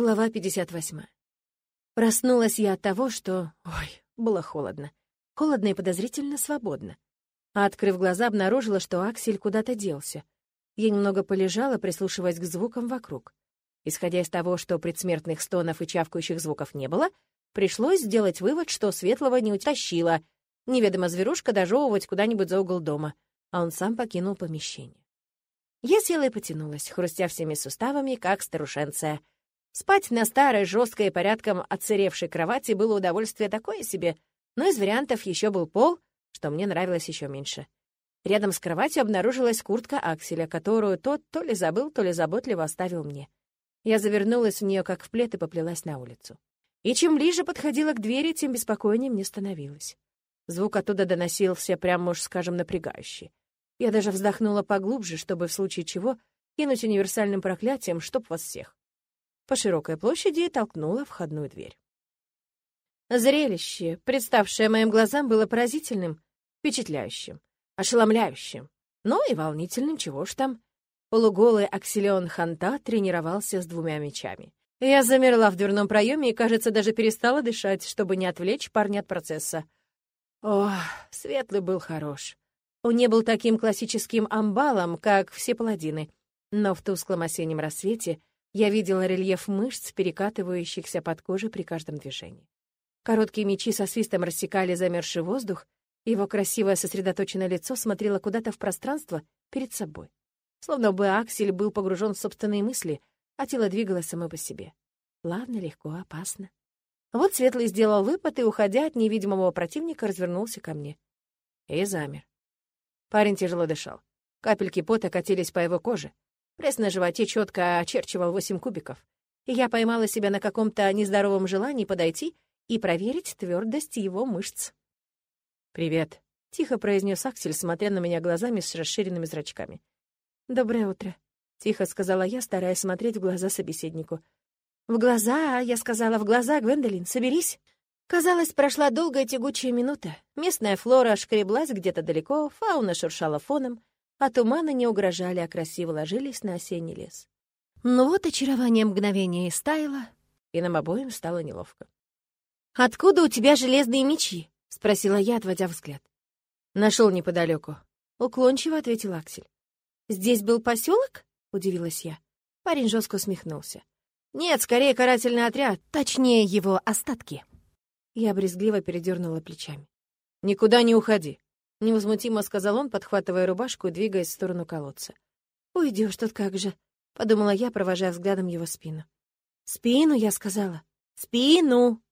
Глава 58. Проснулась я от того, что... Ой, было холодно. Холодно и подозрительно свободно. А открыв глаза, обнаружила, что Аксель куда-то делся. Я немного полежала, прислушиваясь к звукам вокруг. Исходя из того, что предсмертных стонов и чавкающих звуков не было, пришлось сделать вывод, что Светлого не утащила. Неведомо зверушка дожевывать куда-нибудь за угол дома, а он сам покинул помещение. Я села и потянулась, хрустя всеми суставами, как старушенция — Спать на старой, жесткой и порядком отсыревшей кровати было удовольствие такое себе, но из вариантов еще был пол, что мне нравилось еще меньше. Рядом с кроватью обнаружилась куртка Акселя, которую тот то ли забыл, то ли заботливо оставил мне. Я завернулась в нее как в плед и поплелась на улицу. И чем ближе подходила к двери, тем беспокойнее мне становилось. Звук оттуда доносился прямо уж, скажем, напрягающий. Я даже вздохнула поглубже, чтобы в случае чего кинуть универсальным проклятием, чтоб вас всех по широкой площади и толкнула входную дверь. Зрелище, представшее моим глазам, было поразительным, впечатляющим, ошеломляющим, но и волнительным, чего ж там. Полуголый Аксилион Ханта тренировался с двумя мечами. Я замерла в дверном проеме и, кажется, даже перестала дышать, чтобы не отвлечь парня от процесса. Ох, Светлый был хорош. Он не был таким классическим амбалом, как все паладины, но в тусклом осеннем рассвете я видела рельеф мышц, перекатывающихся под кожей при каждом движении. Короткие мечи со свистом рассекали замерзший воздух, его красивое сосредоточенное лицо смотрело куда-то в пространство перед собой. Словно бы Аксель был погружен в собственные мысли, а тело двигалось само по себе. Плавно, легко, опасно. Вот Светлый сделал выпад и, уходя от невидимого противника, развернулся ко мне. И замер. Парень тяжело дышал. Капельки пота катились по его коже. Пресс на животе четко очерчивал восемь кубиков. И я поймала себя на каком-то нездоровом желании подойти и проверить твердость его мышц. «Привет», — тихо произнес Аксель, смотря на меня глазами с расширенными зрачками. «Доброе утро», — тихо сказала я, стараясь смотреть в глаза собеседнику. «В глаза, я сказала, в глаза, Гвендолин, соберись». Казалось, прошла долгая тягучая минута. Местная флора шкреблась где-то далеко, фауна шуршала фоном, а туманы не угрожали, а красиво ложились на осенний лес. Ну вот очарование мгновения и стаяло, и нам обоим стало неловко. «Откуда у тебя железные мечи?» — спросила я, отводя взгляд. Нашел неподалеку. Уклончиво ответил Аксель. «Здесь был поселок? удивилась я. Парень жестко усмехнулся. «Нет, скорее карательный отряд, точнее его остатки». Я брезгливо передернула плечами. «Никуда не уходи», — невозмутимо сказал он, подхватывая рубашку и двигаясь в сторону колодца. «Уйдешь тут как же», — подумала я, провожая взглядом его спину. «Спину, я сказала. Спину!»